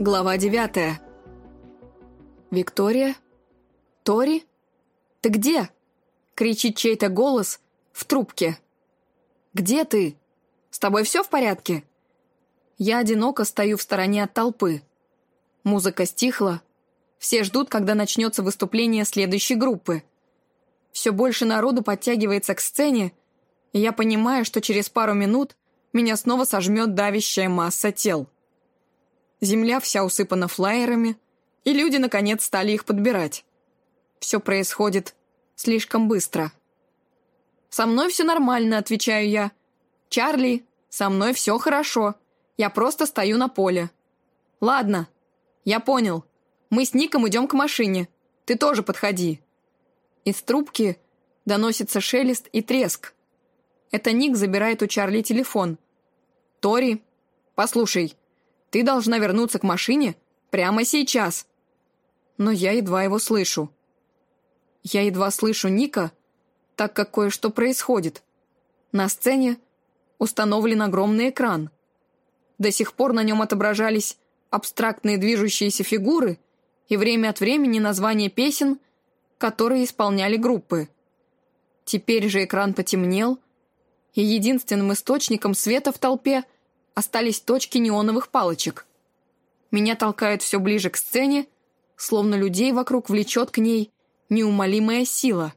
Глава девятая. «Виктория? Тори? Ты где?» — кричит чей-то голос в трубке. «Где ты? С тобой все в порядке?» Я одиноко стою в стороне от толпы. Музыка стихла. Все ждут, когда начнется выступление следующей группы. Все больше народу подтягивается к сцене, и я понимаю, что через пару минут меня снова сожмет давящая масса тел. Земля вся усыпана флаерами, и люди, наконец, стали их подбирать. Все происходит слишком быстро. «Со мной все нормально», — отвечаю я. «Чарли, со мной все хорошо. Я просто стою на поле». «Ладно, я понял. Мы с Ником идем к машине. Ты тоже подходи». Из трубки доносится шелест и треск. Это Ник забирает у Чарли телефон. «Тори, послушай, ты должна вернуться к машине прямо сейчас». Но я едва его слышу. Я едва слышу Ника, так как кое-что происходит. На сцене установлен огромный экран. До сих пор на нем отображались абстрактные движущиеся фигуры и время от времени названия песен, которые исполняли группы. Теперь же экран потемнел, и единственным источником света в толпе — остались точки неоновых палочек. Меня толкают все ближе к сцене, словно людей вокруг влечет к ней неумолимая сила.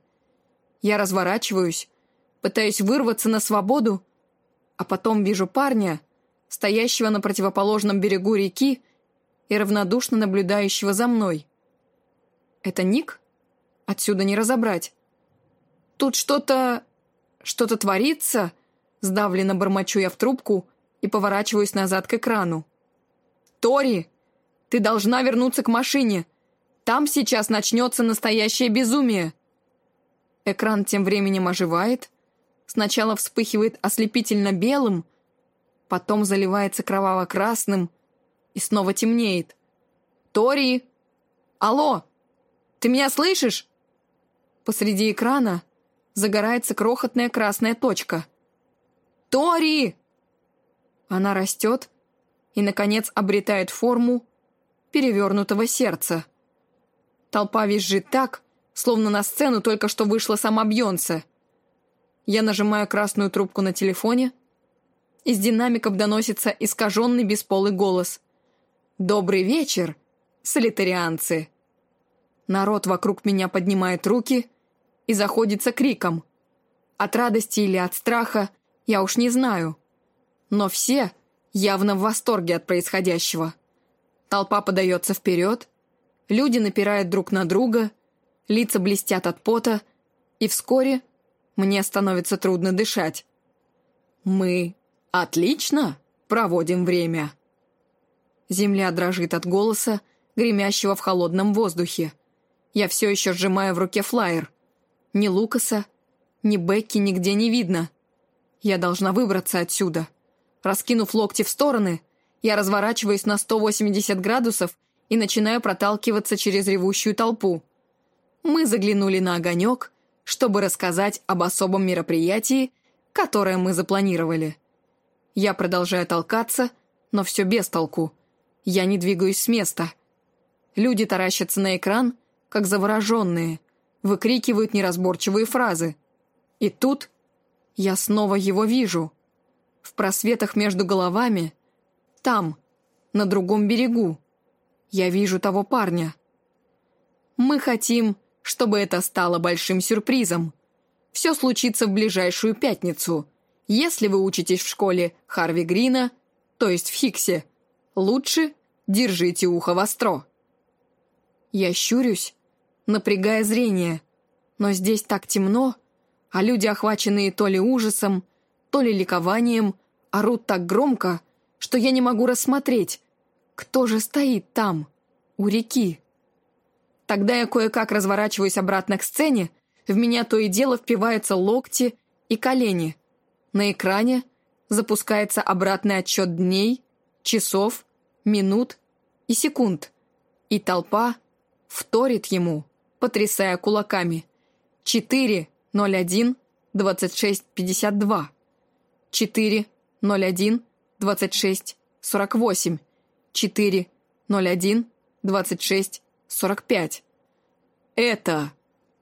Я разворачиваюсь, пытаюсь вырваться на свободу, а потом вижу парня, стоящего на противоположном берегу реки и равнодушно наблюдающего за мной. Это Ник? Отсюда не разобрать. Тут что-то... что-то творится, сдавленно бормочу я в трубку, и поворачиваюсь назад к экрану. «Тори, ты должна вернуться к машине. Там сейчас начнется настоящее безумие». Экран тем временем оживает. Сначала вспыхивает ослепительно белым, потом заливается кроваво-красным и снова темнеет. «Тори! Алло! Ты меня слышишь?» Посреди экрана загорается крохотная красная точка. «Тори!» Она растет и, наконец, обретает форму перевернутого сердца. Толпа визжит так, словно на сцену только что вышла сама Бьонсе. Я нажимаю красную трубку на телефоне. Из динамиков доносится искаженный бесполый голос. «Добрый вечер, солитарианцы!» Народ вокруг меня поднимает руки и заходится криком. От радости или от страха я уж не знаю но все явно в восторге от происходящего. Толпа подается вперед, люди напирают друг на друга, лица блестят от пота, и вскоре мне становится трудно дышать. Мы отлично проводим время. Земля дрожит от голоса, гремящего в холодном воздухе. Я все еще сжимаю в руке флаер. Ни Лукаса, ни Бекки нигде не видно. Я должна выбраться отсюда. Раскинув локти в стороны, я разворачиваюсь на 180 градусов и начинаю проталкиваться через ревущую толпу. Мы заглянули на огонек, чтобы рассказать об особом мероприятии, которое мы запланировали. Я продолжаю толкаться, но все без толку. Я не двигаюсь с места. Люди таращатся на экран, как завороженные, выкрикивают неразборчивые фразы. И тут я снова его вижу — в просветах между головами, там, на другом берегу, я вижу того парня. Мы хотим, чтобы это стало большим сюрпризом. Все случится в ближайшую пятницу. Если вы учитесь в школе Харви Грина, то есть в Хиксе, лучше держите ухо востро. Я щурюсь, напрягая зрение, но здесь так темно, а люди, охваченные то ли ужасом, то ли ликованием, орут так громко, что я не могу рассмотреть, кто же стоит там, у реки. Тогда я кое-как разворачиваюсь обратно к сцене, в меня то и дело впиваются локти и колени. На экране запускается обратный отсчет дней, часов, минут и секунд, и толпа вторит ему, потрясая кулаками. 4, 01, 26, 52. 4, 01 26 48 4 01, 26, 45. Это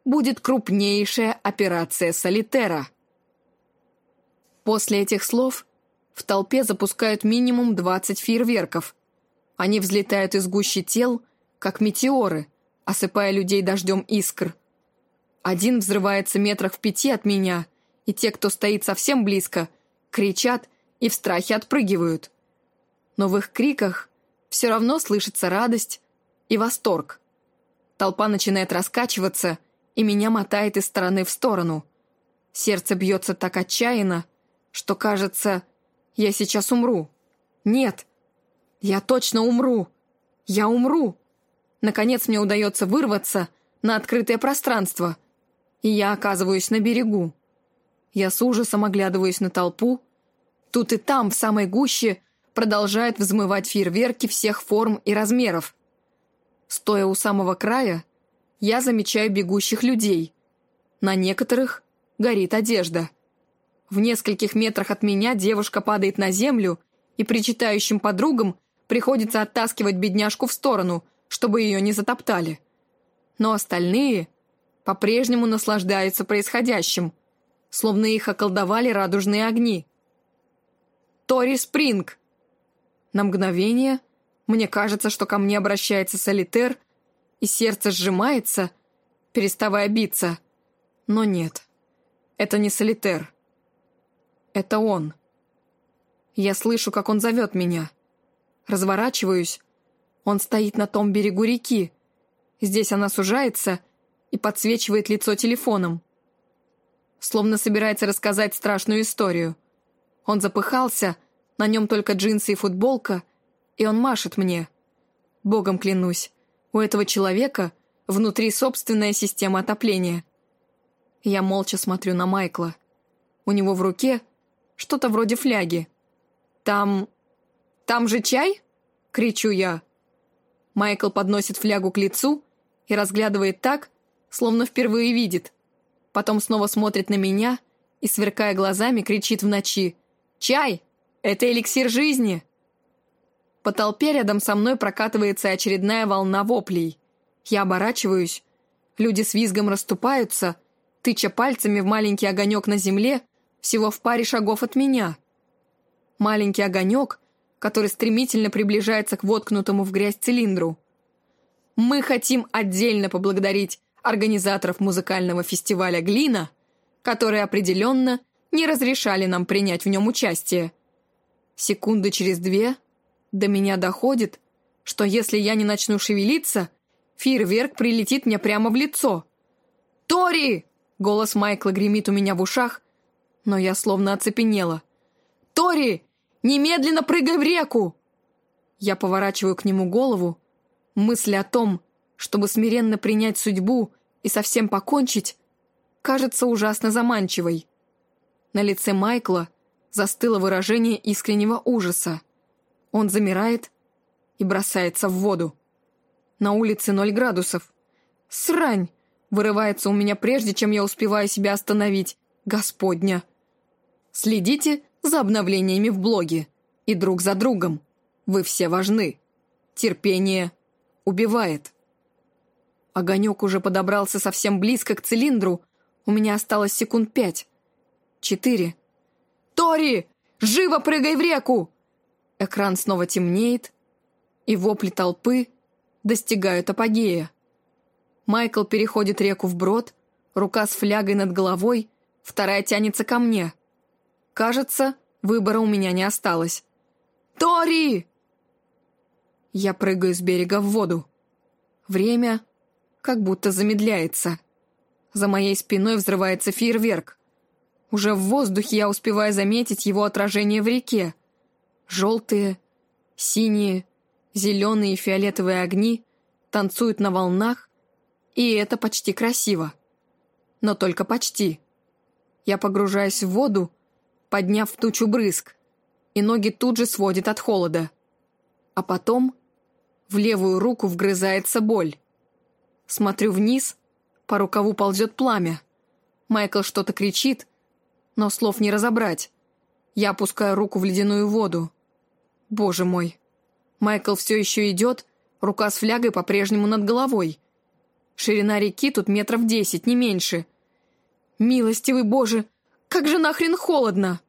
будет крупнейшая операция Солитера. После этих слов в толпе запускают минимум 20 фейерверков. Они взлетают из гущи тел, как метеоры, осыпая людей дождем искр. Один взрывается метрах в пяти от меня, и те, кто стоит совсем близко, кричат и в страхе отпрыгивают. Но в их криках все равно слышится радость и восторг. Толпа начинает раскачиваться, и меня мотает из стороны в сторону. Сердце бьется так отчаянно, что кажется, я сейчас умру. Нет, я точно умру. Я умру. Наконец мне удается вырваться на открытое пространство, и я оказываюсь на берегу. Я с ужасом оглядываюсь на толпу. Тут и там, в самой гуще, продолжают взмывать фейерверки всех форм и размеров. Стоя у самого края, я замечаю бегущих людей. На некоторых горит одежда. В нескольких метрах от меня девушка падает на землю, и причитающим подругам приходится оттаскивать бедняжку в сторону, чтобы ее не затоптали. Но остальные по-прежнему наслаждаются происходящим, словно их околдовали радужные огни. «Тори Спринг!» На мгновение мне кажется, что ко мне обращается солитер, и сердце сжимается, переставая биться. Но нет, это не солитер. Это он. Я слышу, как он зовет меня. Разворачиваюсь. Он стоит на том берегу реки. Здесь она сужается и подсвечивает лицо телефоном. Словно собирается рассказать страшную историю. Он запыхался, на нем только джинсы и футболка, и он машет мне. Богом клянусь, у этого человека внутри собственная система отопления. Я молча смотрю на Майкла. У него в руке что-то вроде фляги. «Там... там же чай?» — кричу я. Майкл подносит флягу к лицу и разглядывает так, словно впервые видит. Потом снова смотрит на меня и, сверкая глазами, кричит в ночи. «Чай! Это эликсир жизни!» По толпе рядом со мной прокатывается очередная волна воплей. Я оборачиваюсь. Люди с визгом расступаются, тыча пальцами в маленький огонек на земле, всего в паре шагов от меня. Маленький огонек, который стремительно приближается к воткнутому в грязь цилиндру. Мы хотим отдельно поблагодарить организаторов музыкального фестиваля «Глина», которые определенно не разрешали нам принять в нем участие. Секунды через две до меня доходит, что если я не начну шевелиться, фейерверк прилетит мне прямо в лицо. «Тори!» — голос Майкла гремит у меня в ушах, но я словно оцепенела. «Тори! Немедленно прыгай в реку!» Я поворачиваю к нему голову. Мысль о том, чтобы смиренно принять судьбу и совсем покончить, кажется ужасно заманчивой. На лице Майкла застыло выражение искреннего ужаса. Он замирает и бросается в воду. На улице ноль градусов. «Срань!» вырывается у меня прежде, чем я успеваю себя остановить. Господня! Следите за обновлениями в блоге. И друг за другом. Вы все важны. Терпение убивает. Огонек уже подобрался совсем близко к цилиндру. У меня осталось секунд пять. Четыре. «Тори! Живо прыгай в реку!» Экран снова темнеет, и вопли толпы достигают апогея. Майкл переходит реку вброд, рука с флягой над головой, вторая тянется ко мне. Кажется, выбора у меня не осталось. «Тори!» Я прыгаю с берега в воду. Время как будто замедляется. За моей спиной взрывается фейерверк. Уже в воздухе я успеваю заметить его отражение в реке. Желтые, синие, зеленые и фиолетовые огни танцуют на волнах, и это почти красиво. Но только почти. Я погружаюсь в воду, подняв тучу брызг, и ноги тут же сводит от холода. А потом в левую руку вгрызается боль. Смотрю вниз, по рукаву ползет пламя. Майкл что-то кричит, но слов не разобрать. Я опускаю руку в ледяную воду. Боже мой. Майкл все еще идет, Рука с флягой по-прежнему над головой. Ширина реки тут метров десять, не меньше. Милостивый Боже, как же нахрен холодно!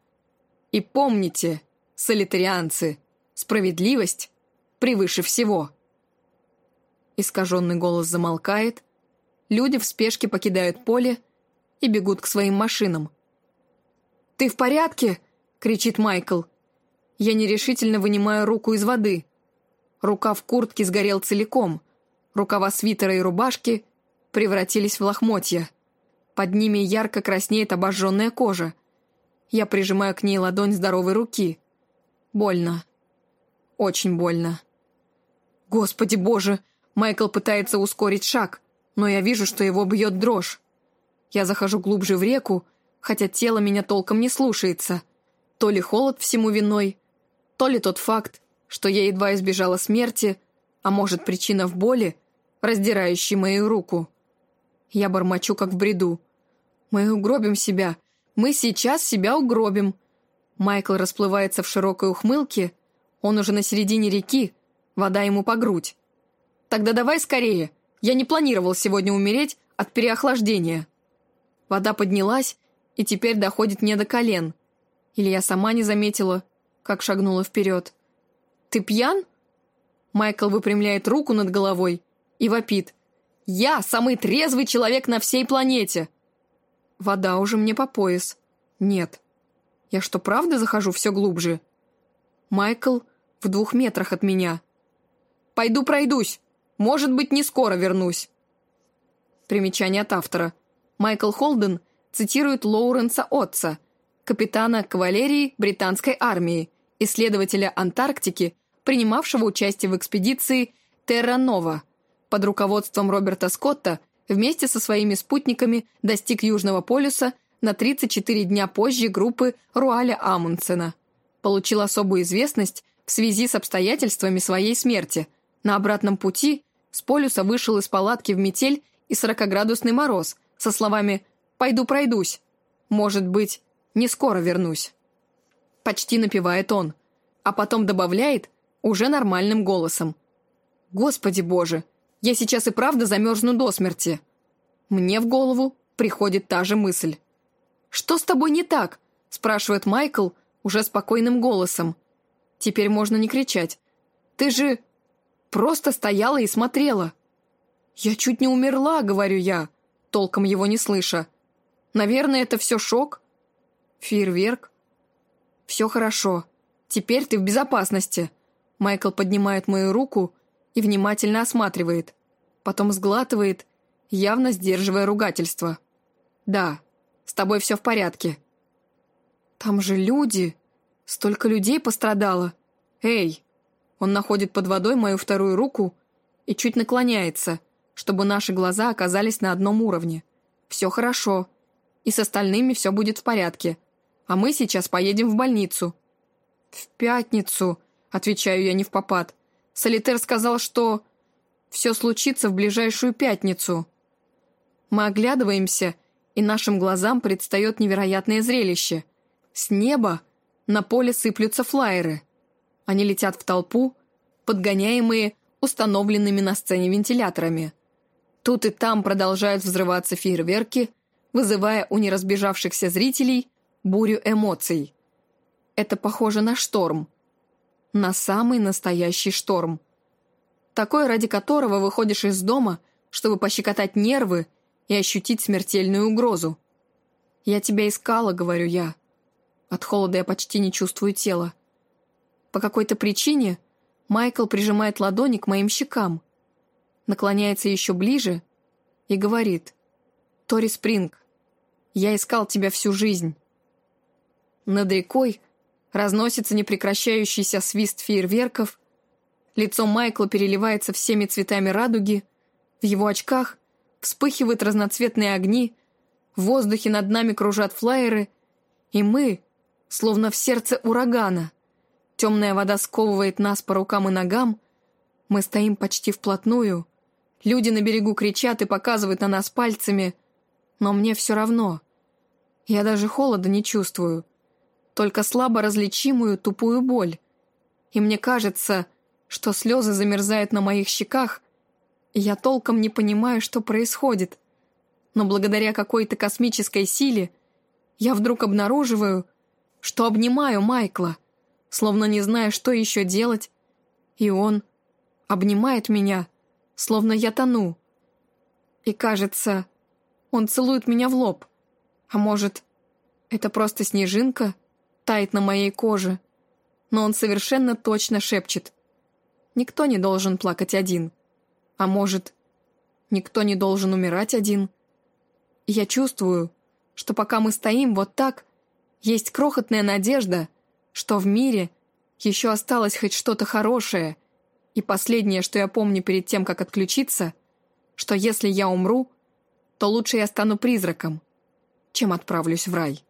И помните, солитарианцы, справедливость превыше всего. Искаженный голос замолкает, люди в спешке покидают поле и бегут к своим машинам. «Ты в порядке?» — кричит Майкл. Я нерешительно вынимаю руку из воды. Рука в куртке сгорел целиком. Рукава свитера и рубашки превратились в лохмотья. Под ними ярко краснеет обожженная кожа. Я прижимаю к ней ладонь здоровой руки. Больно. Очень больно. Господи боже! Майкл пытается ускорить шаг, но я вижу, что его бьет дрожь. Я захожу глубже в реку, хотя тело меня толком не слушается. То ли холод всему виной, то ли тот факт, что я едва избежала смерти, а может, причина в боли, раздирающей мою руку. Я бормочу, как в бреду. «Мы угробим себя. Мы сейчас себя угробим». Майкл расплывается в широкой ухмылке. Он уже на середине реки, вода ему по грудь. «Тогда давай скорее. Я не планировал сегодня умереть от переохлаждения». Вода поднялась и теперь доходит мне до колен. Или я сама не заметила, как шагнула вперед. «Ты пьян?» Майкл выпрямляет руку над головой и вопит. Я самый трезвый человек на всей планете!» Вода уже мне по пояс. Нет. Я что, правда захожу все глубже? Майкл в двух метрах от меня. «Пойду пройдусь. Может быть, не скоро вернусь». Примечание от автора. Майкл Холден цитирует Лоуренса Отца, капитана кавалерии британской армии, исследователя Антарктики, принимавшего участие в экспедиции Терра Нова – под руководством Роберта Скотта вместе со своими спутниками достиг Южного полюса на 34 дня позже группы Руаля Амундсена. Получил особую известность в связи с обстоятельствами своей смерти. На обратном пути с полюса вышел из палатки в метель и 40-градусный мороз со словами «Пойду пройдусь». Может быть, не скоро вернусь. Почти напевает он, а потом добавляет уже нормальным голосом. «Господи боже, я сейчас и правда замерзну до смерти. Мне в голову приходит та же мысль. «Что с тобой не так?» – спрашивает Майкл уже спокойным голосом. Теперь можно не кричать. «Ты же просто стояла и смотрела». «Я чуть не умерла», — говорю я, толком его не слыша. «Наверное, это все шок?» «Фейерверк?» «Все хорошо. Теперь ты в безопасности». Майкл поднимает мою руку и внимательно осматривает. Потом сглатывает, явно сдерживая ругательство. «Да, с тобой все в порядке». «Там же люди! Столько людей пострадало! Эй!» Он находит под водой мою вторую руку и чуть наклоняется, чтобы наши глаза оказались на одном уровне. «Все хорошо, и с остальными все будет в порядке, а мы сейчас поедем в больницу». «В пятницу», — отвечаю я не в попад. Солитер сказал, что все случится в ближайшую пятницу. Мы оглядываемся, и нашим глазам предстает невероятное зрелище. С неба на поле сыплются флайеры. Они летят в толпу, подгоняемые установленными на сцене вентиляторами. Тут и там продолжают взрываться фейерверки, вызывая у неразбежавшихся зрителей бурю эмоций. Это похоже на шторм – на самый настоящий шторм. Такой, ради которого выходишь из дома, чтобы пощекотать нервы и ощутить смертельную угрозу. «Я тебя искала», — говорю я. От холода я почти не чувствую тела. По какой-то причине Майкл прижимает ладони к моим щекам, наклоняется еще ближе и говорит «Тори Спринг, я искал тебя всю жизнь». Над рекой Разносится непрекращающийся свист фейерверков. Лицо Майкла переливается всеми цветами радуги. В его очках вспыхивают разноцветные огни. В воздухе над нами кружат флайеры. И мы, словно в сердце урагана. Темная вода сковывает нас по рукам и ногам. Мы стоим почти вплотную. Люди на берегу кричат и показывают на нас пальцами. Но мне все равно. Я даже холода не чувствую только слабо различимую тупую боль. И мне кажется, что слезы замерзают на моих щеках, и я толком не понимаю, что происходит. Но благодаря какой-то космической силе я вдруг обнаруживаю, что обнимаю Майкла, словно не зная, что еще делать, и он обнимает меня, словно я тону. И кажется, он целует меня в лоб. А может, это просто снежинка тает на моей коже, но он совершенно точно шепчет. Никто не должен плакать один. А может, никто не должен умирать один. И я чувствую, что пока мы стоим вот так, есть крохотная надежда, что в мире еще осталось хоть что-то хорошее. И последнее, что я помню перед тем, как отключиться, что если я умру, то лучше я стану призраком, чем отправлюсь в рай.